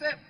That's it.